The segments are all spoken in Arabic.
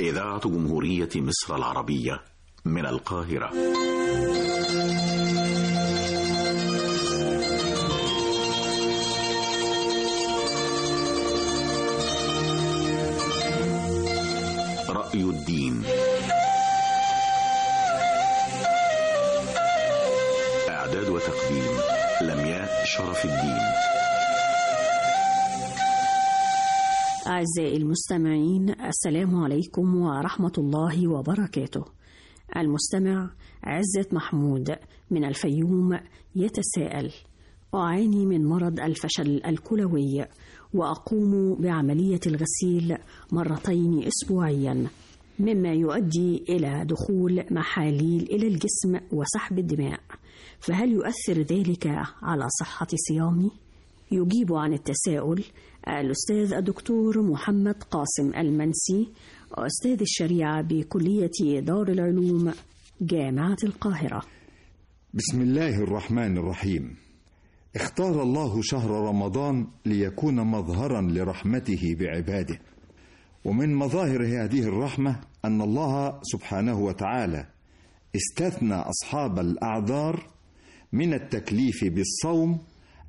إذاعة جمهورية مصر العربية من القاهرة. رأي الدين. إعداد وتقديم لمياء شرف الدين. أعزائي المستمعين السلام عليكم ورحمة الله وبركاته المستمع عزة محمود من الفيوم يتساءل أعاني من مرض الفشل الكلوي وأقوم بعملية الغسيل مرتين أسبوعيا مما يؤدي إلى دخول محاليل إلى الجسم وسحب الدماء فهل يؤثر ذلك على صحة صيامي؟ يجيب عن التساؤل الأستاذ الدكتور محمد قاسم المنسي أستاذ الشريعة بكلية دار العلوم جامعة القاهرة. بسم الله الرحمن الرحيم. اختار الله شهر رمضان ليكون مظهرا لرحمته بعباده. ومن مظاهر هذه الرحمة أن الله سبحانه وتعالى استثنى أصحاب الأعذار من التكليف بالصوم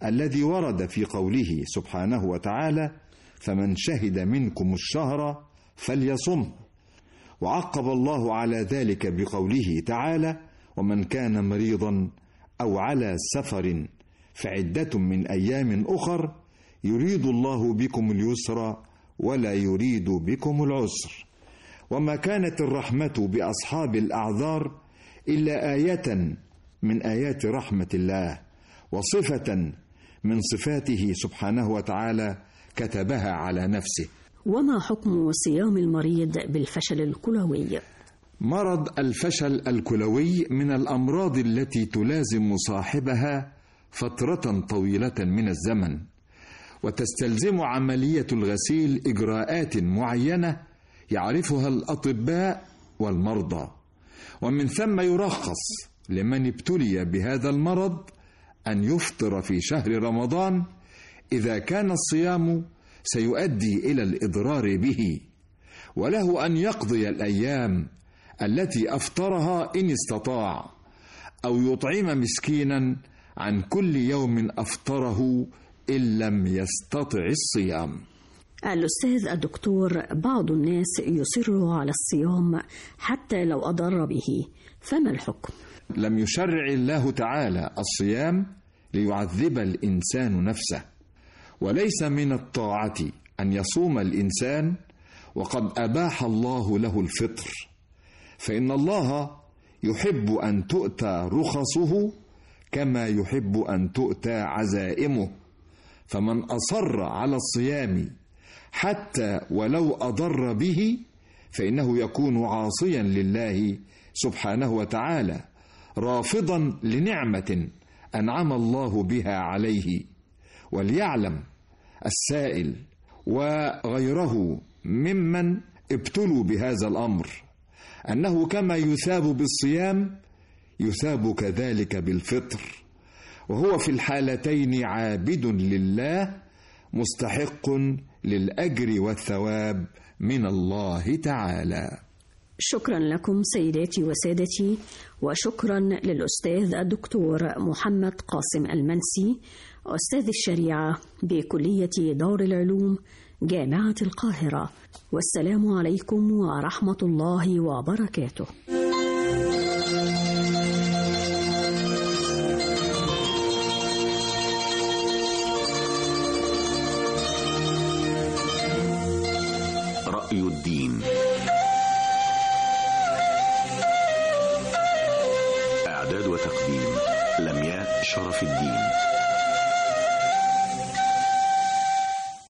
الذي ورد في قوله سبحانه وتعالى فمن شهد منكم الشهر فليصمه وعقب الله على ذلك بقوله تعالى ومن كان مريضا أو على سفر فعدة من أيام أخر يريد الله بكم اليسر ولا يريد بكم العسر وما كانت الرحمة بأصحاب الأعذار إلا آية من آيات رحمة الله وصفة من صفاته سبحانه وتعالى كتبها على نفسه وما حكم صيام المريض بالفشل الكلوي؟ مرض الفشل الكلوي من الأمراض التي تلازم صاحبها فترة طويلة من الزمن وتستلزم عملية الغسيل إجراءات معينة يعرفها الأطباء والمرضى ومن ثم يرخص لمن ابتلي بهذا المرض أن يفطر في شهر رمضان. إذا كان الصيام سيؤدي إلى الإضرار به. وله أن يقضي الأيام التي أفطرها إن استطاع أو يطعم مسكينا عن كل يوم أفطره إن لم يستطع الصيام. الأستاذ الدكتور بعض الناس يصر على الصيام حتى لو أضر به فما الحكم؟ لم يشرع الله تعالى الصيام ليعذب الإنسان نفسه وليس من الطاعة أن يصوم الإنسان وقد أباح الله له الفطر فإن الله يحب أن تؤتى رخصه كما يحب أن تؤتى عزائمه فمن أصر على الصيام حتى ولو أضر به فإنه يكون عاصيا لله سبحانه وتعالى رافضا لنعمة أنعم الله بها عليه وليعلم السائل وغيره ممن ابتلوا بهذا الأمر أنه كما يثاب بالصيام يثاب كذلك بالفطر وهو في الحالتين عابد لله مستحق للأجر والثواب من الله تعالى. شكرا لكم سيداتي وسادتي وشكرا للأستاذ الدكتور محمد قاسم المنسي أستاذ الشريعة بكلية دار العلوم جامعة القاهرة. والسلام عليكم ورحمة الله وبركاته. رأي الدين. إعداد وتقديم لمياء شرف الدين.